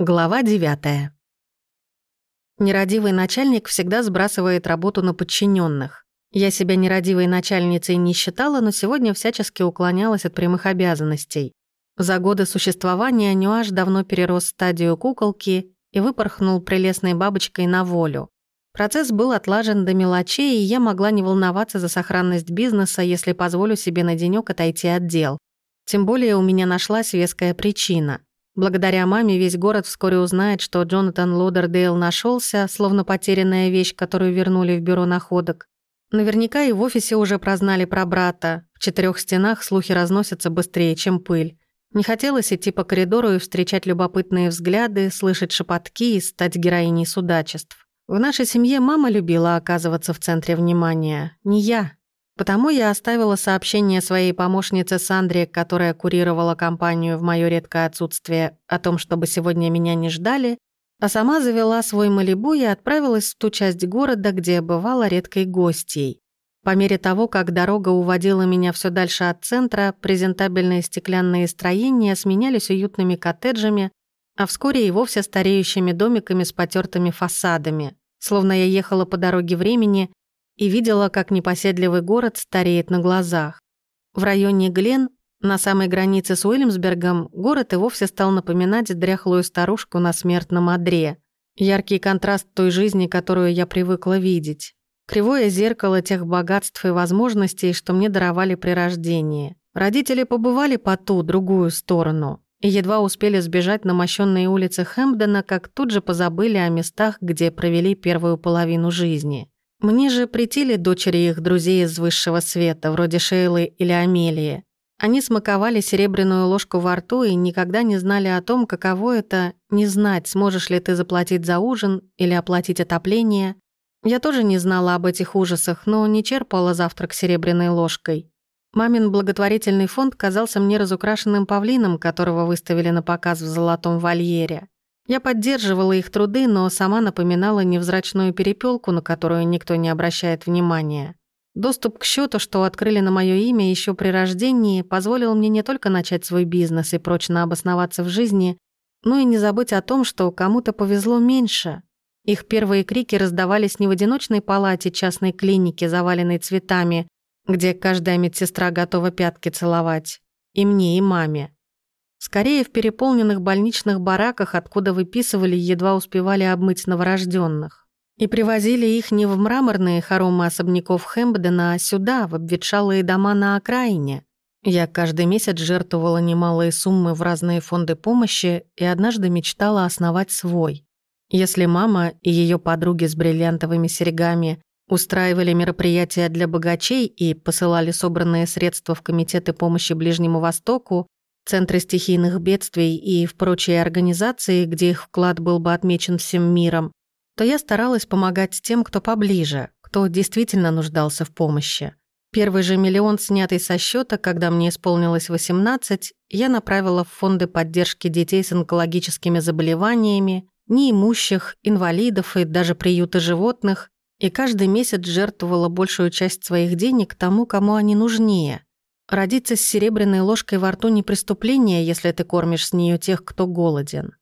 Глава 9. Нерадивый начальник всегда сбрасывает работу на подчиненных. Я себя нерадивой начальницей не считала, но сегодня всячески уклонялась от прямых обязанностей. За годы существования Нюаш давно перерос стадию куколки и выпорхнул прелестной бабочкой на волю. Процесс был отлажен до мелочей, и я могла не волноваться за сохранность бизнеса, если позволю себе на денёк отойти от дел. Тем более у меня нашлась веская причина — Благодаря маме весь город вскоре узнает, что Джонатан Лодердейл нашелся, словно потерянная вещь, которую вернули в бюро находок. Наверняка и в офисе уже прознали про брата. В четырех стенах слухи разносятся быстрее, чем пыль. Не хотелось идти по коридору и встречать любопытные взгляды, слышать шепотки и стать героиней судачеств. В нашей семье мама любила оказываться в центре внимания. Не я. Потому я оставила сообщение своей помощнице Сандре, которая курировала компанию в моё редкое отсутствие, о том, чтобы сегодня меня не ждали, а сама завела свой Малибу и отправилась в ту часть города, где бывала редкой гостьей. По мере того, как дорога уводила меня все дальше от центра, презентабельные стеклянные строения сменялись уютными коттеджами, а вскоре и вовсе стареющими домиками с потертыми фасадами. Словно я ехала по дороге времени и видела, как непоседливый город стареет на глазах. В районе Глен, на самой границе с Уильямсбергом, город и вовсе стал напоминать дряхлую старушку на смертном одре. Яркий контраст той жизни, которую я привыкла видеть. Кривое зеркало тех богатств и возможностей, что мне даровали при рождении. Родители побывали по ту, другую сторону, и едва успели сбежать на мощенные улицы Хэмпдена, как тут же позабыли о местах, где провели первую половину жизни. Мне же притили дочери их друзей из высшего света, вроде Шейлы или Амелии. Они смаковали серебряную ложку во рту и никогда не знали о том, каково это не знать, сможешь ли ты заплатить за ужин или оплатить отопление. Я тоже не знала об этих ужасах, но не черпала завтрак серебряной ложкой. Мамин благотворительный фонд казался мне разукрашенным павлином, которого выставили на показ в золотом вольере. Я поддерживала их труды, но сама напоминала невзрачную перепелку, на которую никто не обращает внимания. Доступ к счету, что открыли на мое имя еще при рождении, позволил мне не только начать свой бизнес и прочно обосноваться в жизни, но и не забыть о том, что кому-то повезло меньше. Их первые крики раздавались не в одиночной палате частной клиники, заваленной цветами, где каждая медсестра готова пятки целовать. И мне, и маме. Скорее, в переполненных больничных бараках, откуда выписывали, едва успевали обмыть новорожденных. И привозили их не в мраморные хоромы особняков Хэмпдена, а сюда, в обветшалые дома на окраине. Я каждый месяц жертвовала немалые суммы в разные фонды помощи и однажды мечтала основать свой. Если мама и ее подруги с бриллиантовыми серьгами устраивали мероприятия для богачей и посылали собранные средства в комитеты помощи Ближнему Востоку, центры стихийных бедствий и в прочие организации, где их вклад был бы отмечен всем миром, то я старалась помогать тем, кто поближе, кто действительно нуждался в помощи. Первый же миллион, снятый со счета, когда мне исполнилось 18, я направила в фонды поддержки детей с онкологическими заболеваниями, неимущих, инвалидов и даже приюты животных, и каждый месяц жертвовала большую часть своих денег тому, кому они нужнее – Родиться с серебряной ложкой во рту не преступление, если ты кормишь с нее тех, кто голоден.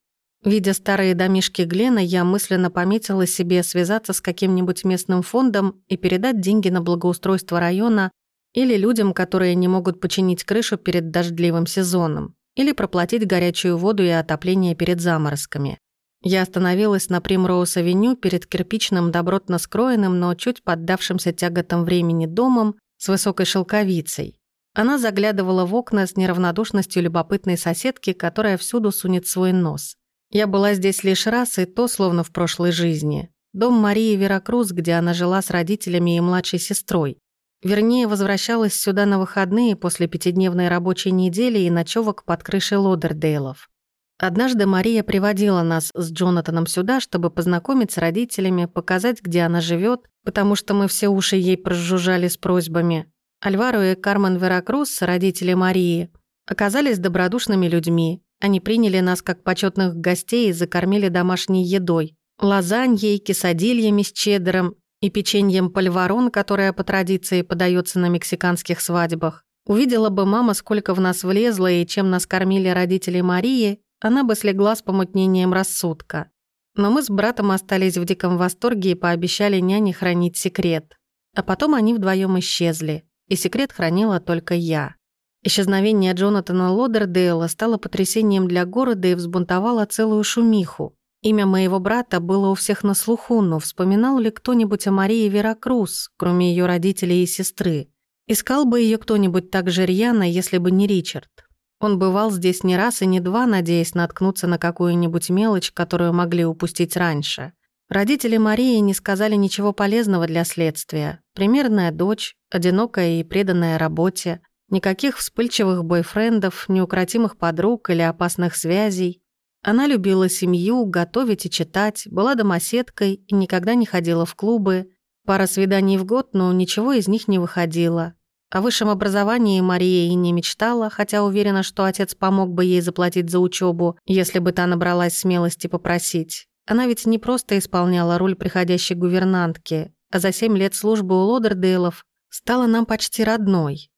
Видя старые домишки Глена, я мысленно пометила себе связаться с каким-нибудь местным фондом и передать деньги на благоустройство района или людям, которые не могут починить крышу перед дождливым сезоном, или проплатить горячую воду и отопление перед заморозками. Я остановилась на Примроуз-авеню перед кирпичным добротно скроенным, но чуть поддавшимся тяготам времени домом с высокой шелковицей. Она заглядывала в окна с неравнодушностью любопытной соседки, которая всюду сунет свой нос. Я была здесь лишь раз, и то словно в прошлой жизни. Дом Марии Веракрус, где она жила с родителями и младшей сестрой. Вернее, возвращалась сюда на выходные после пятидневной рабочей недели и ночевок под крышей Лодердейлов. Однажды Мария приводила нас с Джонатаном сюда, чтобы познакомить с родителями, показать, где она живет, потому что мы все уши ей прожужжали с просьбами. Альваро и Кармен Веракрус, родители Марии, оказались добродушными людьми. Они приняли нас как почетных гостей и закормили домашней едой. Лазаньей, кисадильями с чеддером и печеньем пальварон, которое по традиции подается на мексиканских свадьбах. Увидела бы мама, сколько в нас влезло и чем нас кормили родители Марии, она бы слегла с помутнением рассудка. Но мы с братом остались в диком восторге и пообещали няне хранить секрет. А потом они вдвоем исчезли, и секрет хранила только я. Исчезновение Джонатана Лодердейла стало потрясением для города и взбунтовало целую шумиху. Имя моего брата было у всех на слуху, но вспоминал ли кто-нибудь о Марии Веракрус, кроме ее родителей и сестры? Искал бы ее кто-нибудь так же рьяно, если бы не Ричард. Он бывал здесь не раз и не два, надеясь наткнуться на какую-нибудь мелочь, которую могли упустить раньше. Родители Марии не сказали ничего полезного для следствия. Примерная дочь, одинокая и преданная работе, никаких вспыльчивых бойфрендов, неукротимых подруг или опасных связей. Она любила семью, готовить и читать, была домоседкой и никогда не ходила в клубы. Пара свиданий в год, но ничего из них не выходило. О высшем образовании Мария и не мечтала, хотя уверена, что отец помог бы ей заплатить за учебу, если бы та набралась смелости попросить. Она ведь не просто исполняла роль приходящей гувернантки, а за семь лет службы у Лодердейлов стала нам почти родной.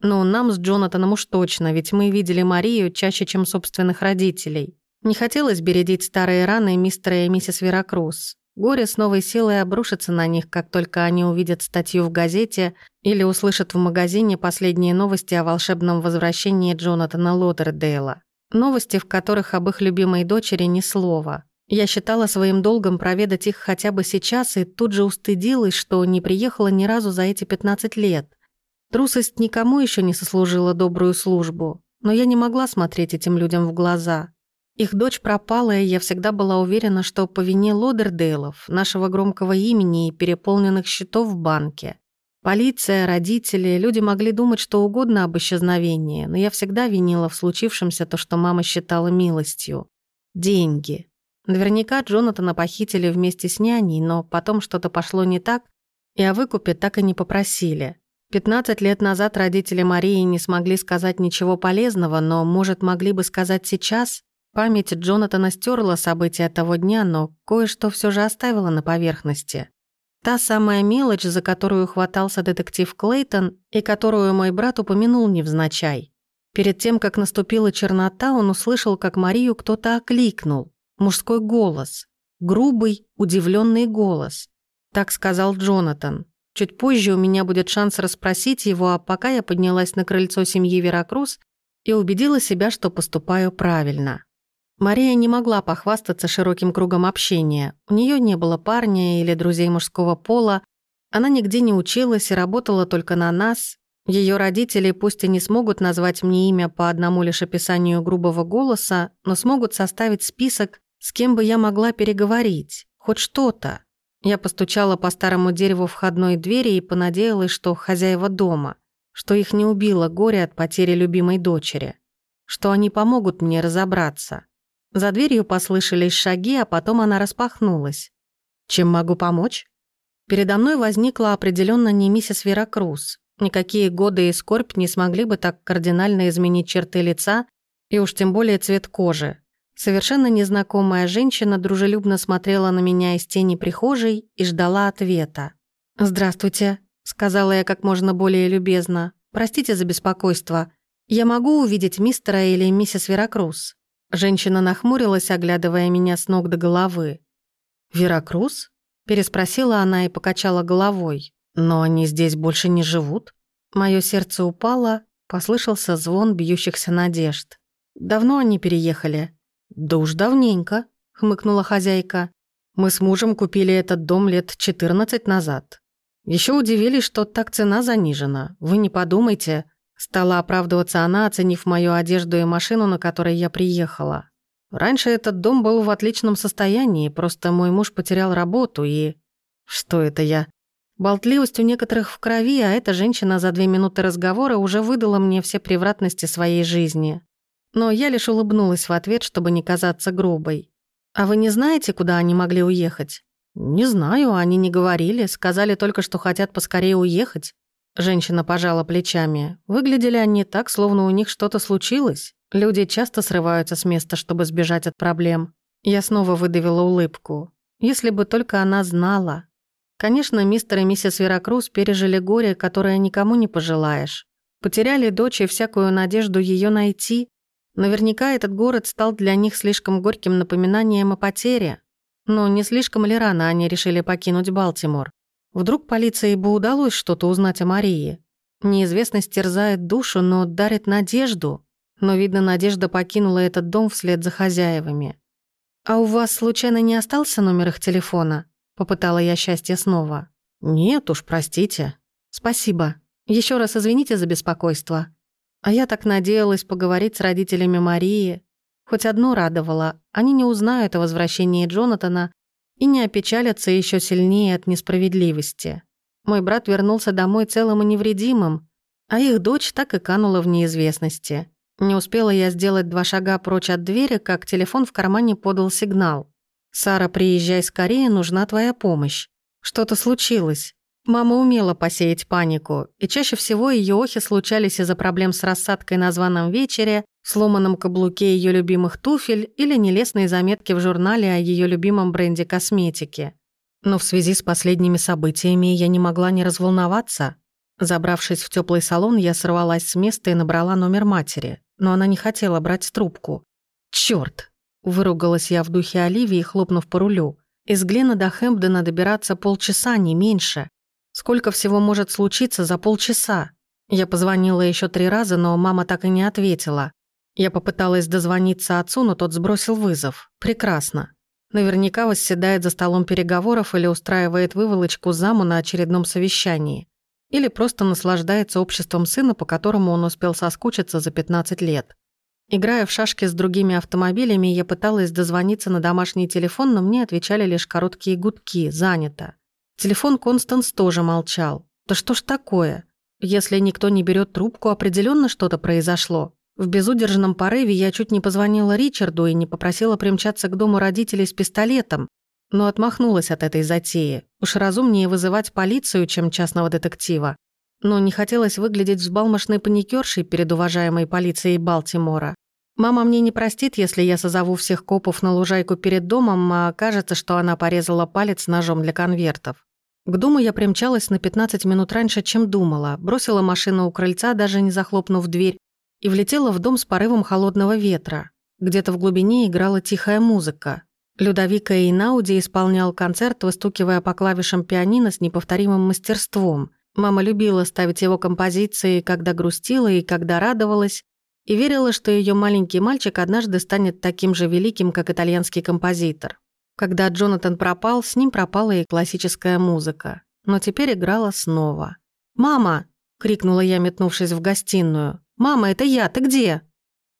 Но нам с Джонатаном уж точно, ведь мы видели Марию чаще, чем собственных родителей. Не хотелось бередить старые раны мистера и миссис Веракрус. Горе с новой силой обрушится на них, как только они увидят статью в газете или услышат в магазине последние новости о волшебном возвращении Джонатана Лодердейла. Новости, в которых об их любимой дочери ни слова. Я считала своим долгом проведать их хотя бы сейчас и тут же устыдилась, что не приехала ни разу за эти 15 лет. Трусость никому еще не сослужила добрую службу, но я не могла смотреть этим людям в глаза. Их дочь пропала, и я всегда была уверена, что по вине Лодердейлов, нашего громкого имени и переполненных счетов в банке. Полиция, родители, люди могли думать что угодно об исчезновении, но я всегда винила в случившемся то, что мама считала милостью. Деньги. Наверняка Джонатана похитили вместе с няней, но потом что-то пошло не так, и о выкупе так и не попросили. 15 лет назад родители Марии не смогли сказать ничего полезного, но, может, могли бы сказать сейчас? Память Джонатана стерла события того дня, но кое-что все же оставила на поверхности. Та самая мелочь, за которую хватался детектив Клейтон и которую мой брат упомянул невзначай. Перед тем, как наступила чернота, он услышал, как Марию кто-то окликнул. Мужской голос. Грубый, удивленный голос. Так сказал Джонатан. Чуть позже у меня будет шанс расспросить его, а пока я поднялась на крыльцо семьи Веракрус и убедила себя, что поступаю правильно. Мария не могла похвастаться широким кругом общения. У нее не было парня или друзей мужского пола. Она нигде не училась и работала только на нас. Ее родители пусть и не смогут назвать мне имя по одному лишь описанию грубого голоса, но смогут составить список, с кем бы я могла переговорить. Хоть что-то. Я постучала по старому дереву входной двери и понадеялась, что хозяева дома, что их не убило горе от потери любимой дочери, что они помогут мне разобраться. За дверью послышались шаги, а потом она распахнулась. «Чем могу помочь?» Передо мной возникла определенно не миссис Веракрус. Никакие годы и скорбь не смогли бы так кардинально изменить черты лица и уж тем более цвет кожи. Совершенно незнакомая женщина дружелюбно смотрела на меня из тени прихожей и ждала ответа. «Здравствуйте», — сказала я как можно более любезно. «Простите за беспокойство. Я могу увидеть мистера или миссис Веракрус?» Женщина нахмурилась, оглядывая меня с ног до головы. «Веракрус?» – переспросила она и покачала головой. «Но они здесь больше не живут?» Моё сердце упало, послышался звон бьющихся надежд. «Давно они переехали?» «Да уж давненько», – хмыкнула хозяйка. «Мы с мужем купили этот дом лет 14 назад. Еще удивились, что так цена занижена. Вы не подумайте, Стала оправдываться она, оценив мою одежду и машину, на которой я приехала. Раньше этот дом был в отличном состоянии, просто мой муж потерял работу и... Что это я? Болтливость у некоторых в крови, а эта женщина за две минуты разговора уже выдала мне все превратности своей жизни. Но я лишь улыбнулась в ответ, чтобы не казаться грубой. «А вы не знаете, куда они могли уехать?» «Не знаю, они не говорили, сказали только, что хотят поскорее уехать. Женщина пожала плечами. Выглядели они так, словно у них что-то случилось. Люди часто срываются с места, чтобы сбежать от проблем. Я снова выдавила улыбку. Если бы только она знала. Конечно, мистер и миссис Веракрус пережили горе, которое никому не пожелаешь. Потеряли дочь и всякую надежду ее найти. Наверняка этот город стал для них слишком горьким напоминанием о потере. Но не слишком ли рано они решили покинуть Балтимор? Вдруг полиции бы удалось что-то узнать о Марии? Неизвестность терзает душу, но дарит надежду. Но, видно, надежда покинула этот дом вслед за хозяевами. «А у вас, случайно, не остался номер их телефона?» Попытала я счастье снова. «Нет уж, простите». «Спасибо. Еще раз извините за беспокойство». А я так надеялась поговорить с родителями Марии. Хоть одно радовало, они не узнают о возвращении Джонатана и не опечалятся еще сильнее от несправедливости. Мой брат вернулся домой целым и невредимым, а их дочь так и канула в неизвестности. Не успела я сделать два шага прочь от двери, как телефон в кармане подал сигнал. «Сара, приезжай скорее, нужна твоя помощь. Что-то случилось». Мама умела посеять панику, и чаще всего ее охи случались из-за проблем с рассадкой на званом вечере, сломанном каблуке ее любимых туфель или нелестной заметки в журнале о ее любимом бренде косметики. Но в связи с последними событиями я не могла не разволноваться. Забравшись в теплый салон, я сорвалась с места и набрала номер матери, но она не хотела брать трубку. Черт! выругалась я в духе Оливии, хлопнув по рулю. Из Глена до Хэмпдена добираться полчаса, не меньше. Сколько всего может случиться за полчаса? Я позвонила еще три раза, но мама так и не ответила. Я попыталась дозвониться отцу, но тот сбросил вызов. Прекрасно. Наверняка восседает за столом переговоров или устраивает выволочку заму на очередном совещании. Или просто наслаждается обществом сына, по которому он успел соскучиться за 15 лет. Играя в шашки с другими автомобилями, я пыталась дозвониться на домашний телефон, но мне отвечали лишь короткие гудки «занято». Телефон Констанс тоже молчал. Да что ж такое? Если никто не берет трубку, определенно что-то произошло. В безудержном порыве я чуть не позвонила Ричарду и не попросила примчаться к дому родителей с пистолетом, но отмахнулась от этой затеи. Уж разумнее вызывать полицию, чем частного детектива. Но не хотелось выглядеть взбалмошной паникершей перед уважаемой полицией Балтимора. Мама мне не простит, если я созову всех копов на лужайку перед домом, а окажется, что она порезала палец ножом для конвертов. К дому я примчалась на 15 минут раньше, чем думала, бросила машину у крыльца, даже не захлопнув дверь, и влетела в дом с порывом холодного ветра. Где-то в глубине играла тихая музыка. Людовика Эйнауди исполнял концерт, выстукивая по клавишам пианино с неповторимым мастерством. Мама любила ставить его композиции, когда грустила и когда радовалась, и верила, что ее маленький мальчик однажды станет таким же великим, как итальянский композитор. Когда Джонатан пропал, с ним пропала и классическая музыка. Но теперь играла снова. «Мама!» — крикнула я, метнувшись в гостиную. «Мама, это я, ты где?»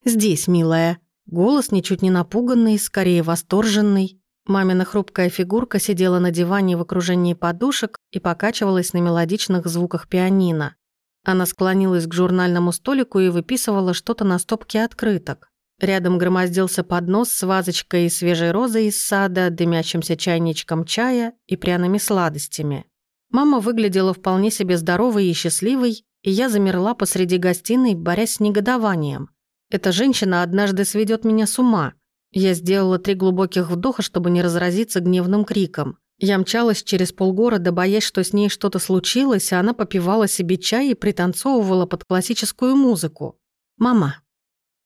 «Здесь, милая». Голос ничуть не напуганный, скорее восторженный. Мамина хрупкая фигурка сидела на диване в окружении подушек и покачивалась на мелодичных звуках пианино. Она склонилась к журнальному столику и выписывала что-то на стопке открыток. Рядом громоздился поднос с вазочкой из свежей розы из сада, дымящимся чайничком чая и пряными сладостями. Мама выглядела вполне себе здоровой и счастливой, и я замерла посреди гостиной, борясь с негодованием. Эта женщина однажды сведет меня с ума. Я сделала три глубоких вдоха, чтобы не разразиться гневным криком. Я мчалась через полгорода, боясь, что с ней что-то случилось, а она попивала себе чай и пританцовывала под классическую музыку. «Мама,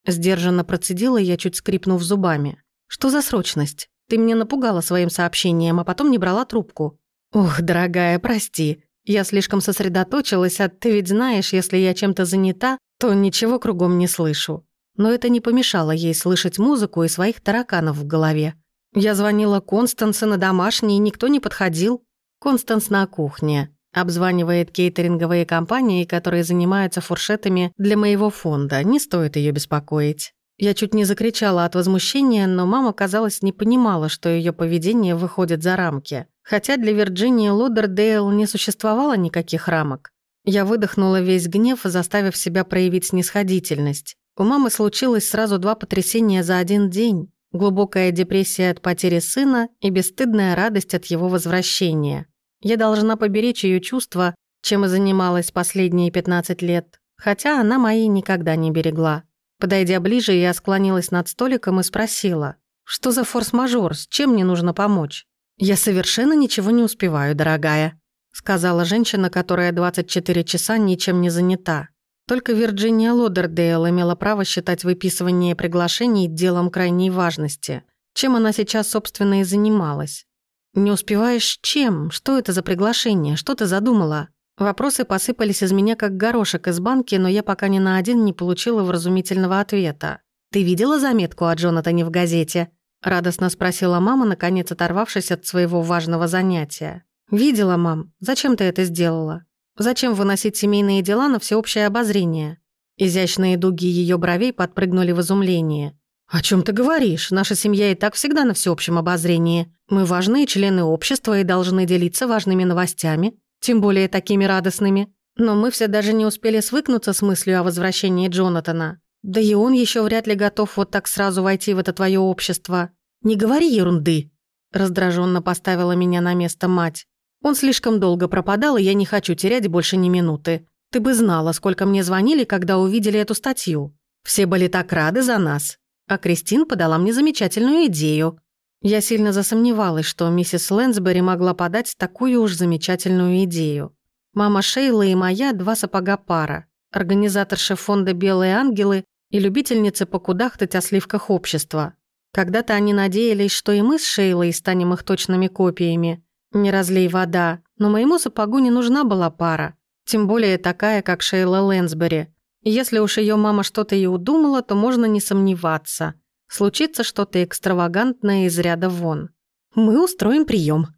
Сдержанно процедила я, чуть скрипнув зубами. «Что за срочность? Ты меня напугала своим сообщением, а потом не брала трубку». «Ох, дорогая, прости. Я слишком сосредоточилась, а ты ведь знаешь, если я чем-то занята, то ничего кругом не слышу». Но это не помешало ей слышать музыку и своих тараканов в голове. Я звонила Констансе на домашний, никто не подходил. Констанс на кухне. Обзванивает кейтеринговые компании, которые занимаются фуршетами для моего фонда. Не стоит ее беспокоить. Я чуть не закричала от возмущения, но мама, казалось, не понимала, что ее поведение выходит за рамки. Хотя для Вирджинии Лодердейл не существовало никаких рамок. Я выдохнула весь гнев, заставив себя проявить снисходительность. У мамы случилось сразу два потрясения за один день. Глубокая депрессия от потери сына и бесстыдная радость от его возвращения. Я должна поберечь ее чувства, чем и занималась последние 15 лет, хотя она мои никогда не берегла. Подойдя ближе, я склонилась над столиком и спросила, «Что за форс-мажор, с чем мне нужно помочь?» «Я совершенно ничего не успеваю, дорогая», сказала женщина, которая 24 часа ничем не занята. Только Вирджиния Лодердейл имела право считать выписывание приглашений делом крайней важности, чем она сейчас, собственно, и занималась. «Не успеваешь чем? Что это за приглашение? Что ты задумала?» Вопросы посыпались из меня как горошек из банки, но я пока ни на один не получила вразумительного ответа. «Ты видела заметку о Джонатане в газете?» Радостно спросила мама, наконец оторвавшись от своего важного занятия. «Видела, мам. Зачем ты это сделала? Зачем выносить семейные дела на всеобщее обозрение?» Изящные дуги ее бровей подпрыгнули в изумление. «О чем ты говоришь? Наша семья и так всегда на всеобщем обозрении. Мы важные члены общества и должны делиться важными новостями, тем более такими радостными. Но мы все даже не успели свыкнуться с мыслью о возвращении Джонатана. Да и он еще вряд ли готов вот так сразу войти в это твое общество. Не говори ерунды. Раздраженно поставила меня на место мать. Он слишком долго пропадал, и я не хочу терять больше ни минуты. Ты бы знала, сколько мне звонили, когда увидели эту статью. Все были так рады за нас. А Кристин подала мне замечательную идею. Я сильно засомневалась, что миссис Лэнсбери могла подать такую уж замечательную идею. Мама Шейла и моя – два сапога пара. Организаторша фонда «Белые ангелы» и любительницы покудахтать о сливках общества. Когда-то они надеялись, что и мы с Шейлой станем их точными копиями. Не разлей вода, но моему сапогу не нужна была пара. Тем более такая, как Шейла Лэнсбери. Если уж ее мама что-то и удумала, то можно не сомневаться. Случится что-то экстравагантное из ряда вон. «Мы устроим прием,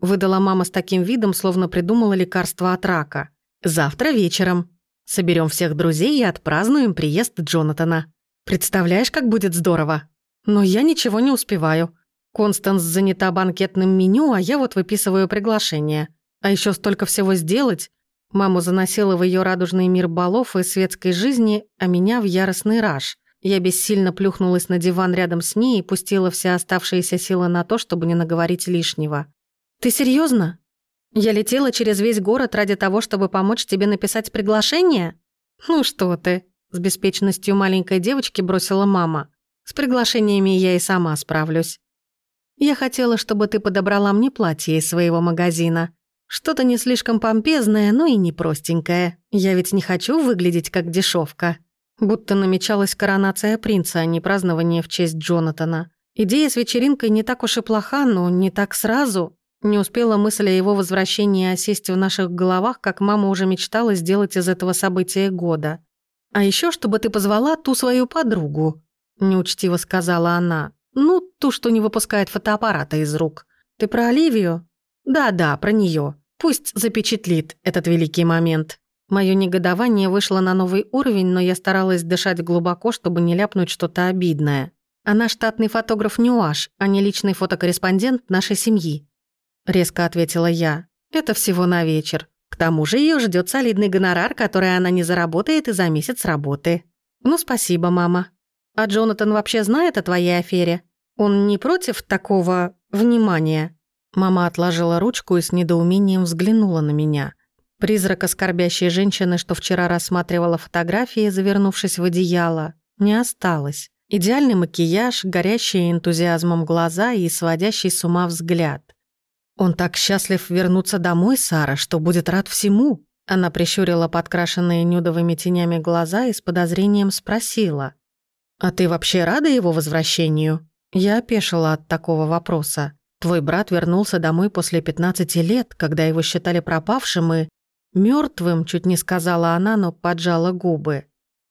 выдала мама с таким видом, словно придумала лекарство от рака. «Завтра вечером. Соберем всех друзей и отпразднуем приезд Джонатана. Представляешь, как будет здорово? Но я ничего не успеваю. Констанс занята банкетным меню, а я вот выписываю приглашение. А еще столько всего сделать. Маму заносила в ее радужный мир балов и светской жизни, а меня в яростный раж. Я бессильно плюхнулась на диван рядом с ней и пустила все оставшиеся силы на то, чтобы не наговорить лишнего. «Ты серьезно? Я летела через весь город ради того, чтобы помочь тебе написать приглашение? Ну что ты, с беспечностью маленькой девочки бросила мама. С приглашениями я и сама справлюсь. Я хотела, чтобы ты подобрала мне платье из своего магазина. Что-то не слишком помпезное, но и не простенькое. Я ведь не хочу выглядеть как дешевка. Будто намечалась коронация принца, а не празднование в честь Джонатана. Идея с вечеринкой не так уж и плоха, но не так сразу. Не успела мысль о его возвращении осесть в наших головах, как мама уже мечтала сделать из этого события года. «А еще, чтобы ты позвала ту свою подругу», – неучтиво сказала она. «Ну, ту, что не выпускает фотоаппарата из рук. Ты про Оливию?» «Да-да, про нее. Пусть запечатлит этот великий момент». Мое негодование вышло на новый уровень, но я старалась дышать глубоко, чтобы не ляпнуть что-то обидное. Она штатный фотограф Нюаш, а не личный фотокорреспондент нашей семьи. — резко ответила я. «Это всего на вечер. К тому же ее ждет солидный гонорар, который она не заработает и за месяц работы». «Ну, спасибо, мама. А Джонатан вообще знает о твоей афере? Он не против такого внимания?» Мама отложила ручку и с недоумением взглянула на меня. Призрак оскорбящей женщины, что вчера рассматривала фотографии, завернувшись в одеяло, не осталось. Идеальный макияж, горящие энтузиазмом глаза и сводящий с ума взгляд. «Он так счастлив вернуться домой, Сара, что будет рад всему». Она прищурила подкрашенные нюдовыми тенями глаза и с подозрением спросила. «А ты вообще рада его возвращению?» Я опешила от такого вопроса. Твой брат вернулся домой после 15 лет, когда его считали пропавшим и... мертвым, чуть не сказала она, но поджала губы.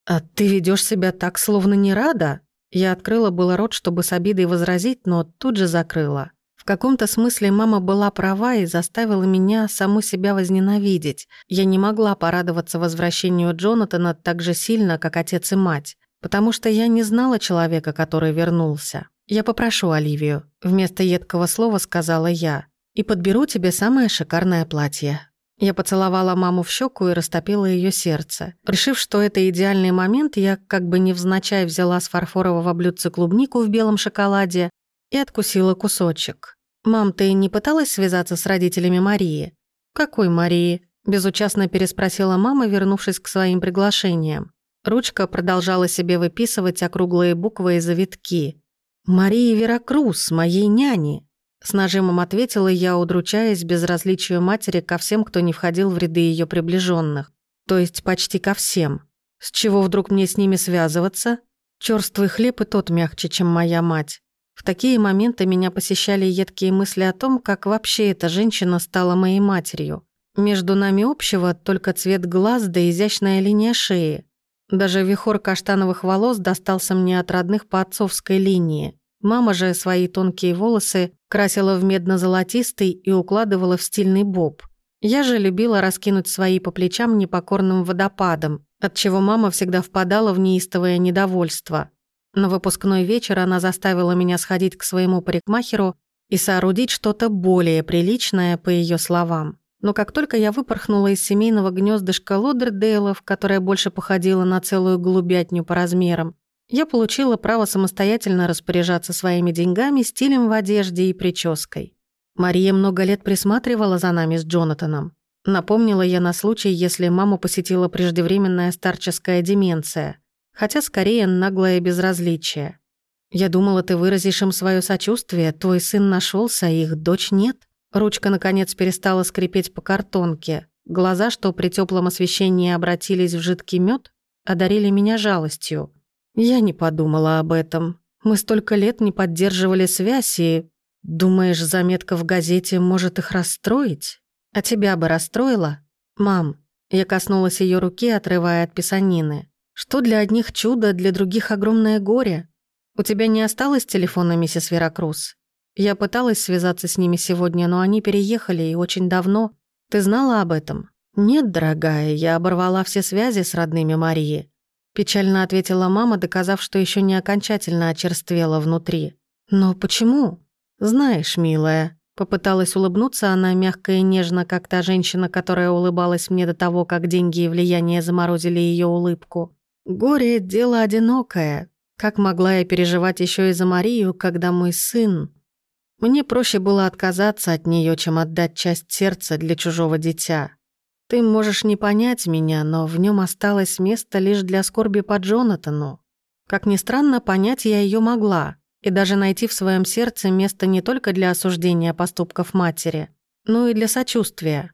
«А ты ведешь себя так, словно не рада?» Я открыла было рот, чтобы с обидой возразить, но тут же закрыла. В каком-то смысле мама была права и заставила меня саму себя возненавидеть. Я не могла порадоваться возвращению Джонатана так же сильно, как отец и мать, потому что я не знала человека, который вернулся. «Я попрошу Оливию», — вместо едкого слова сказала я, «и подберу тебе самое шикарное платье». Я поцеловала маму в щеку и растопила ее сердце. Решив, что это идеальный момент, я как бы невзначай взяла с фарфорового блюдца клубнику в белом шоколаде и откусила кусочек. «Мам, ты не пыталась связаться с родителями Марии?» «Какой Марии?» – безучастно переспросила мама, вернувшись к своим приглашениям. Ручка продолжала себе выписывать округлые буквы и завитки. «Марии Веракрус, моей няни», – с нажимом ответила я, удручаясь безразличию матери ко всем, кто не входил в ряды ее приближенных. То есть почти ко всем. С чего вдруг мне с ними связываться? Чёрствый хлеб и тот мягче, чем моя мать. В такие моменты меня посещали едкие мысли о том, как вообще эта женщина стала моей матерью. Между нами общего только цвет глаз да изящная линия шеи. Даже вихор каштановых волос достался мне от родных по отцовской линии. Мама же свои тонкие волосы красила в медно-золотистый и укладывала в стильный боб. Я же любила раскинуть свои по плечам непокорным водопадом, отчего мама всегда впадала в неистовое недовольство. На выпускной вечер она заставила меня сходить к своему парикмахеру и соорудить что-то более приличное, по ее словам. Но как только я выпорхнула из семейного гнездышка Лодердейлов, которое больше походило на целую голубятню по размерам, я получила право самостоятельно распоряжаться своими деньгами, стилем в одежде и прической. Мария много лет присматривала за нами с Джонатаном. Напомнила я на случай, если маму посетила преждевременная старческая деменция, хотя скорее наглое безразличие. Я думала, ты выразишь им свое сочувствие, твой сын нашелся, а их дочь нет. Ручка, наконец, перестала скрипеть по картонке. Глаза, что при теплом освещении обратились в жидкий мед, одарили меня жалостью. Я не подумала об этом. Мы столько лет не поддерживали связь, и Думаешь, заметка в газете может их расстроить? А тебя бы расстроила? Мам, я коснулась ее руки, отрывая от писанины. Что для одних чудо, для других огромное горе. У тебя не осталось телефона, миссис Веракрус? Я пыталась связаться с ними сегодня, но они переехали и очень давно. Ты знала об этом? Нет, дорогая, я оборвала все связи с родными Марии. Печально ответила мама, доказав, что еще не окончательно очерствела внутри. Но почему? «Знаешь, милая», — попыталась улыбнуться она мягко и нежно, как та женщина, которая улыбалась мне до того, как деньги и влияние заморозили ее улыбку. «Горе — дело одинокое. Как могла я переживать еще и за Марию, когда мой сын...» Мне проще было отказаться от нее, чем отдать часть сердца для чужого дитя. Ты можешь не понять меня, но в нем осталось место лишь для скорби по Джонатану. Как ни странно, понять я ее могла и даже найти в своем сердце место не только для осуждения поступков матери, но и для сочувствия.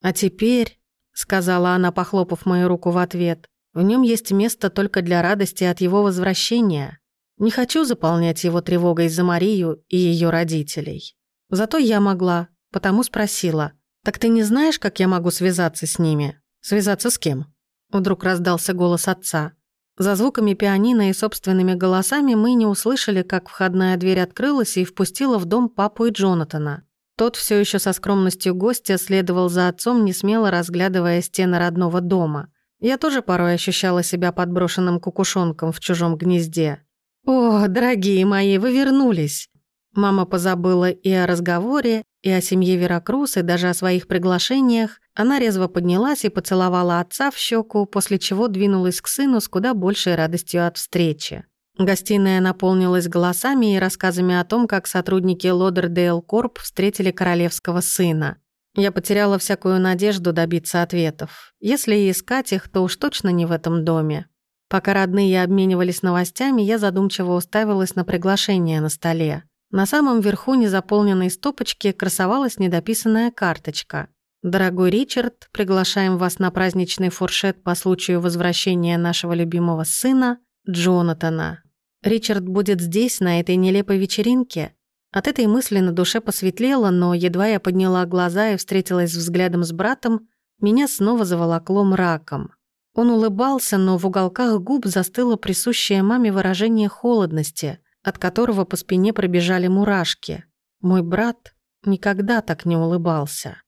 «А теперь», — сказала она, похлопав мою руку в ответ, «в нем есть место только для радости от его возвращения. Не хочу заполнять его тревогой за Марию и ее родителей. Зато я могла, потому спросила, «Так ты не знаешь, как я могу связаться с ними?» «Связаться с кем?» Вдруг раздался голос отца. За звуками пианино и собственными голосами мы не услышали, как входная дверь открылась и впустила в дом папу и Джонатана. Тот все еще со скромностью гостя следовал за отцом, не смело разглядывая стены родного дома. Я тоже порой ощущала себя подброшенным кукушонком в чужом гнезде. «О, дорогие мои, вы вернулись!» Мама позабыла и о разговоре, и о семье Веракрус, и даже о своих приглашениях. Она резво поднялась и поцеловала отца в щеку, после чего двинулась к сыну с куда большей радостью от встречи. Гостиная наполнилась голосами и рассказами о том, как сотрудники Лодердейл Корп встретили королевского сына. Я потеряла всякую надежду добиться ответов. Если и искать их, то уж точно не в этом доме. Пока родные обменивались новостями, я задумчиво уставилась на приглашение на столе. На самом верху незаполненной стопочки красовалась недописанная карточка. «Дорогой Ричард, приглашаем вас на праздничный фуршет по случаю возвращения нашего любимого сына, Джонатана. Ричард будет здесь, на этой нелепой вечеринке». От этой мысли на душе посветлело, но едва я подняла глаза и встретилась взглядом с братом, меня снова заволокло мраком. Он улыбался, но в уголках губ застыло присущее маме выражение холодности – от которого по спине пробежали мурашки. Мой брат никогда так не улыбался.